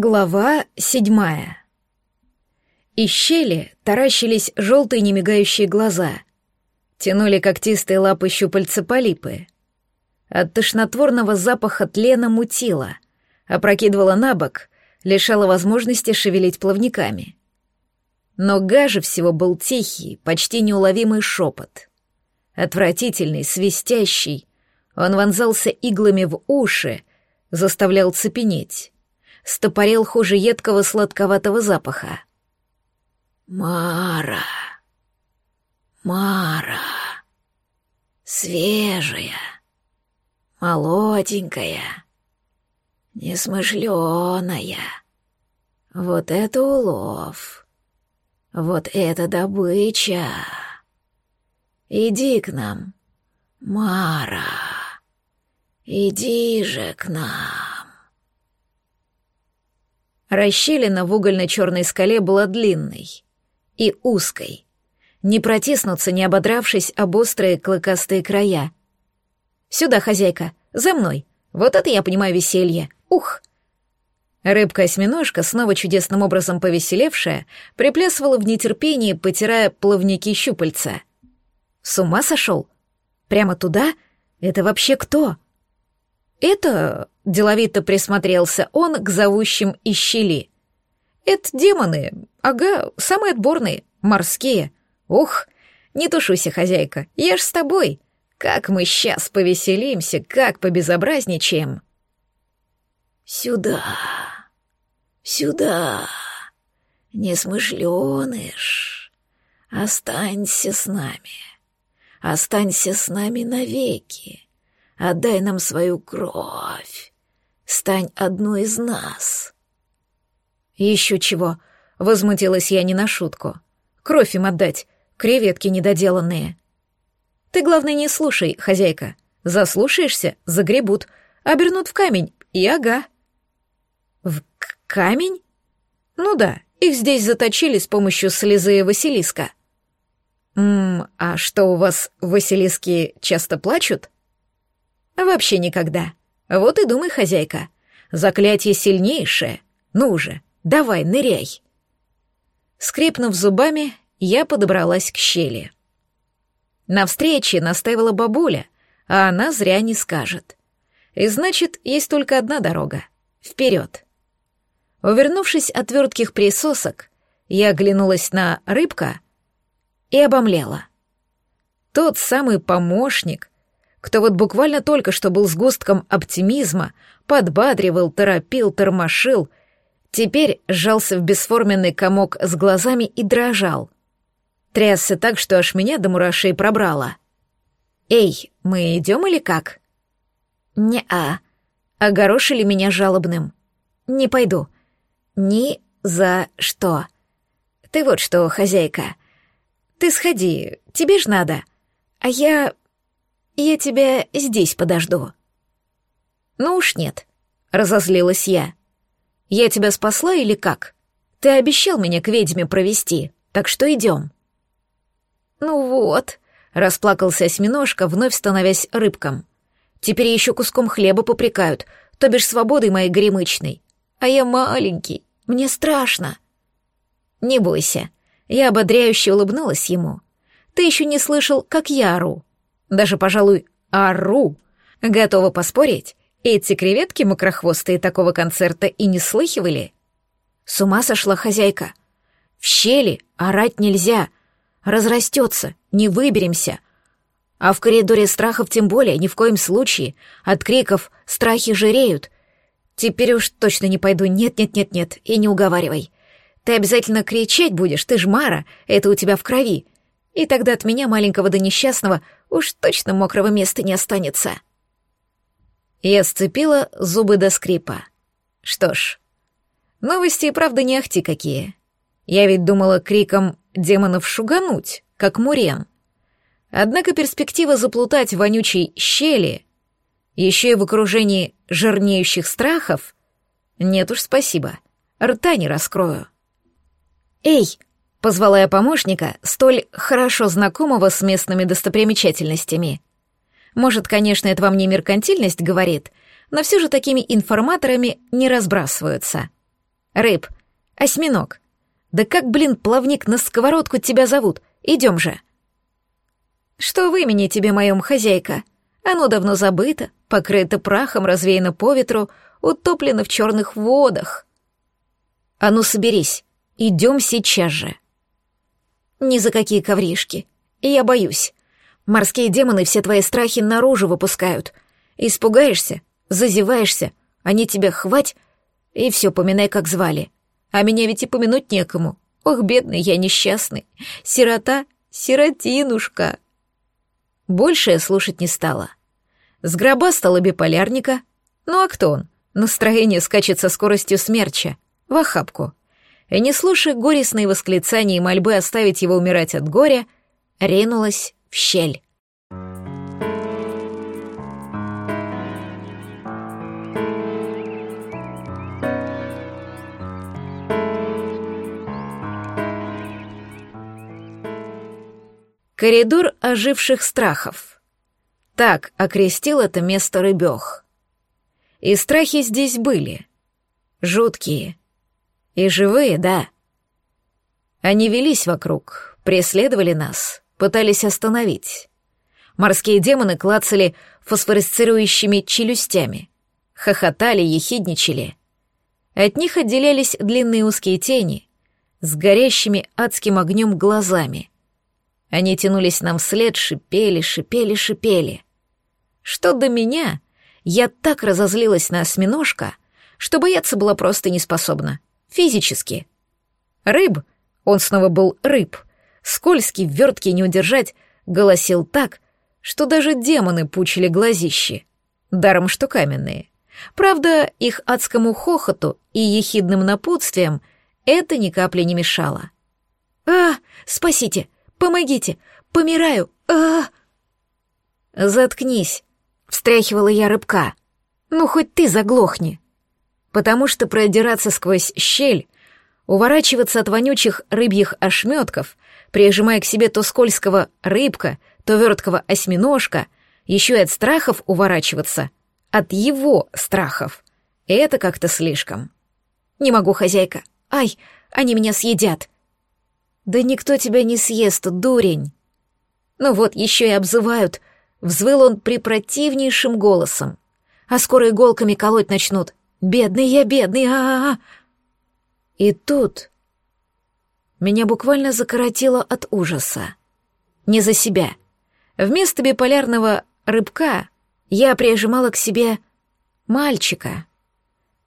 Глава седьмая. Из щели таращились желтые немигающие глаза. Тянули когтистые лапы щупальца полипы. От тошнотворного запаха тлена мутило, опрокидывала на бок, лишала возможности шевелить плавниками. Но гаже всего был тихий, почти неуловимый шепот. Отвратительный, свистящий. Он вонзался иглами в уши, заставлял цепенеть стопорел хуже едкого сладковатого запаха. «Мара! Мара! Свежая, молоденькая, несмышленая. Вот это улов, вот это добыча. Иди к нам, Мара, иди же к нам». Расщелина в угольно-черной скале была длинной и узкой. Не протиснуться, не ободравшись об острые клыкастые края. «Сюда, хозяйка, за мной. Вот это я понимаю веселье. Ух!» Рыбка-осьминожка, снова чудесным образом повеселевшая, приплясывала в нетерпении, потирая плавники щупальца. «С ума сошел? Прямо туда? Это вообще кто?» «Это...» — деловито присмотрелся он к зовущим из щели. «Это демоны, ага, самые отборные, морские. Ух, не тушуйся, хозяйка, я ж с тобой. Как мы сейчас повеселимся, как побезобразничаем!» «Сюда, сюда, несмышленыш, останься с нами, останься с нами навеки». Отдай нам свою кровь. Стань одной из нас. Еще чего? Возмутилась я не на шутку. Кровь им отдать, креветки недоделанные. Ты, главное, не слушай, хозяйка. Заслушаешься — загребут, обернут в камень, и ага. В камень? Ну да, их здесь заточили с помощью слезы Василиска. Ммм, а что у вас, Василиски часто плачут? Вообще никогда. Вот и думай, хозяйка. Заклятие сильнейшее. Ну уже, давай, ныряй. Скрипнув зубами, я подобралась к щели. На встрече настаивала бабуля, а она зря не скажет. И значит, есть только одна дорога — вперед. Увернувшись от вертких присосок, я оглянулась на рыбка и обомлела. Тот самый помощник, кто вот буквально только что был сгустком оптимизма, подбадривал, торопил, тормошил, теперь сжался в бесформенный комок с глазами и дрожал. Трясся так, что аж меня до мурашей пробрало. «Эй, мы идем или как?» «Не-а», — огорошили меня жалобным. «Не пойду. Ни за что. Ты вот что, хозяйка, ты сходи, тебе ж надо. А я я тебя здесь подожду». «Ну уж нет», — разозлилась я. «Я тебя спасла или как? Ты обещал меня к ведьме провести, так что идем». «Ну вот», — расплакался осьминожка, вновь становясь рыбком. «Теперь еще куском хлеба попрекают, то бишь свободой моей гремычной. А я маленький, мне страшно». «Не бойся», — я ободряюще улыбнулась ему. «Ты еще не слышал, как я ору. Даже, пожалуй, ору. Готова поспорить? Эти креветки мокрохвостые такого концерта и не слыхивали? С ума сошла хозяйка. В щели орать нельзя. Разрастется, не выберемся. А в коридоре страхов тем более, ни в коем случае. От криков страхи жиреют. Теперь уж точно не пойду, нет-нет-нет-нет, и не уговаривай. Ты обязательно кричать будешь, ты ж Мара, это у тебя в крови и тогда от меня, маленького да несчастного, уж точно мокрого места не останется. Я сцепила зубы до скрипа. Что ж, новости и правда не ахти какие. Я ведь думала криком демонов шугануть, как Мурен. Однако перспектива заплутать в вонючей щели, еще и в окружении жирнеющих страхов, нет уж спасибо, рта не раскрою. «Эй!» — позвала я помощника, столь хорошо знакомого с местными достопримечательностями. Может, конечно, это вам не меркантильность говорит, но все же такими информаторами не разбрасываются. Рыб, осьминог. Да как, блин, плавник на сковородку тебя зовут? Идем же. Что в имени тебе моем, хозяйка? Оно давно забыто, покрыто прахом, развеяно по ветру, утоплено в черных водах. А ну, соберись, идем сейчас же. Ни за какие ковришки. И я боюсь. Морские демоны все твои страхи наружу выпускают. Испугаешься, зазеваешься, они тебя хвать, и все, поминай, как звали. А меня ведь и помянуть некому. Ох, бедный я несчастный. Сирота, сиротинушка. Больше я слушать не стала. С гроба стала биполярника. Ну а кто он? Настроение скачет со скоростью смерча. В охапку. И не слушая горестные восклицания и мольбы оставить его умирать от горя, ринулась в щель. Коридор оживших страхов. Так окрестил это место рыбёх. И страхи здесь были. Жуткие. И живые, да. Они велись вокруг, преследовали нас, пытались остановить. Морские демоны клацали фосфоресцирующими челюстями, хохотали, ехидничали. От них отделялись длинные узкие тени с горящими адским огнем глазами — они тянулись нам вслед, шипели, шипели, шипели. Что до меня, я так разозлилась на осьминожка, что бояться была просто не способна. Физически. Рыб, он снова был рыб, скользкий, верткий, не удержать, голосил так, что даже демоны пучили глазищи. Даром, что каменные. Правда, их адскому хохоту и ехидным напутствием это ни капли не мешало. «А, спасите! Помогите! Помираю! а, «Заткнись!» — встряхивала я рыбка. «Ну, хоть ты заглохни!» Потому что продираться сквозь щель, уворачиваться от вонючих рыбьих ошметков, прижимая к себе то скользкого рыбка, то верткого осьминожка, еще и от страхов уворачиваться, от его страхов. Это как-то слишком. «Не могу, хозяйка! Ай, они меня съедят!» «Да никто тебя не съест, дурень!» «Ну вот, еще и обзывают!» — взвыл он припротивнейшим голосом. «А скоро иголками колоть начнут! Бедный я, бедный! а а, -а! И тут меня буквально закоротило от ужаса. Не за себя. Вместо биполярного рыбка я прижимала к себе мальчика.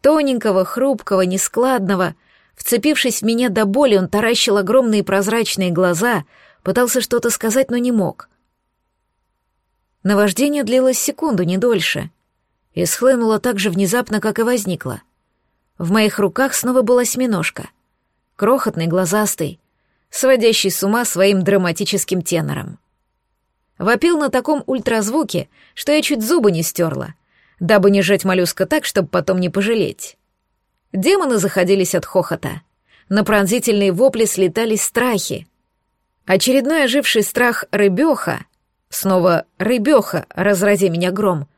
Тоненького, хрупкого, нескладного — Вцепившись в меня до боли, он таращил огромные прозрачные глаза, пытался что-то сказать, но не мог. Наваждение длилось секунду, не дольше, и схлынуло так же внезапно, как и возникло. В моих руках снова была осьминожка, крохотный, глазастый, сводящий с ума своим драматическим тенором. Вопил на таком ультразвуке, что я чуть зубы не стерла, дабы не жать моллюска так, чтобы потом не пожалеть. Демоны заходились от хохота. На пронзительные вопли слетались страхи. Очередной оживший страх рыбеха, снова рыбеха, разрази меня гром,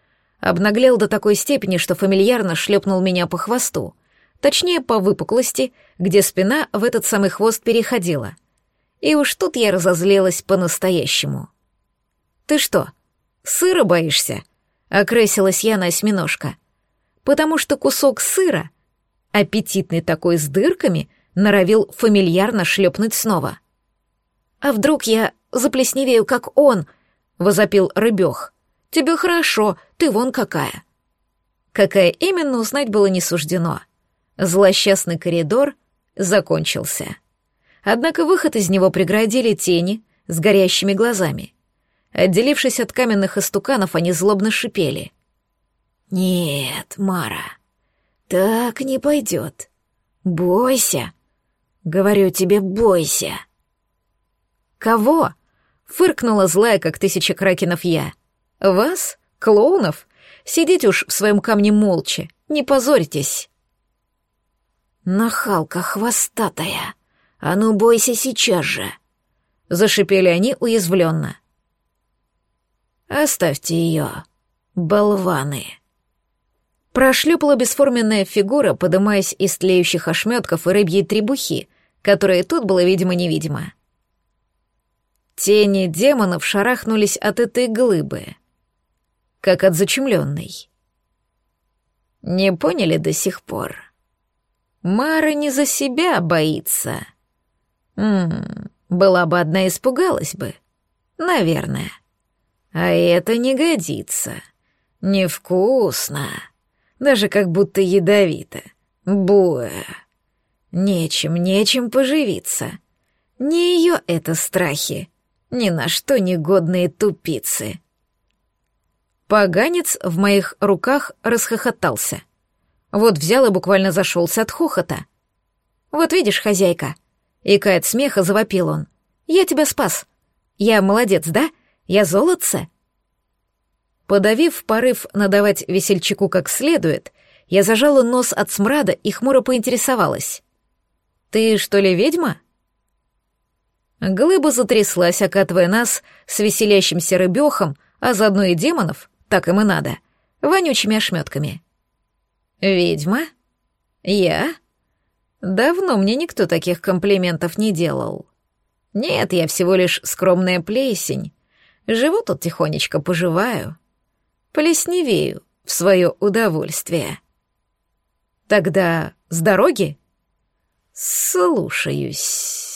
обнаглел до такой степени, что фамильярно шлепнул меня по хвосту, точнее, по выпуклости, где спина в этот самый хвост переходила. И уж тут я разозлилась по-настоящему. «Ты что, сыра боишься?» — окрысилась я на осьминожка. «Потому что кусок сыра — аппетитный такой с дырками, норовил фамильярно шлепнуть снова. «А вдруг я заплесневею, как он?» — возопил рыбёх. «Тебе хорошо, ты вон какая». Какая именно, узнать было не суждено. Злосчастный коридор закончился. Однако выход из него преградили тени с горящими глазами. Отделившись от каменных истуканов, они злобно шипели. «Нет, Мара, «Так не пойдет. Бойся. Говорю тебе, бойся». «Кого?» — фыркнула злая, как тысяча кракенов я. «Вас? Клоунов? Сидите уж в своем камне молча, не позорьтесь». «Нахалка хвостатая! А ну бойся сейчас же!» — зашипели они уязвленно. «Оставьте ее, болваны!» Прошлепала бесформенная фигура, подымаясь из тлеющих ошметков и рыбьей требухи, которые тут было видимо-невидимо. Тени демонов шарахнулись от этой глыбы, как от зачумленной. Не поняли до сих пор? Мара не за себя боится. Ммм, была бы одна испугалась бы. Наверное. А это не годится. Невкусно. Даже как будто ядовито. Буэ. Нечем, нечем поживиться. Не ее это страхи. Ни на что негодные тупицы. Поганец в моих руках расхохотался. Вот взял и буквально зашелся от хохота. «Вот видишь, хозяйка!» Икая от смеха, завопил он. «Я тебя спас. Я молодец, да? Я золотце?» Подавив порыв надавать весельчаку как следует, я зажала нос от смрада и хмуро поинтересовалась. «Ты что ли ведьма?» Глыба затряслась, окатывая нас с веселящимся рыбехом, а заодно и демонов, так им и надо, вонючими ошметками. «Ведьма? Я? Давно мне никто таких комплиментов не делал. Нет, я всего лишь скромная плесень. Живу тут тихонечко, поживаю. Плесневею в свое удовольствие». «Тогда с дороги?» «Слушаюсь».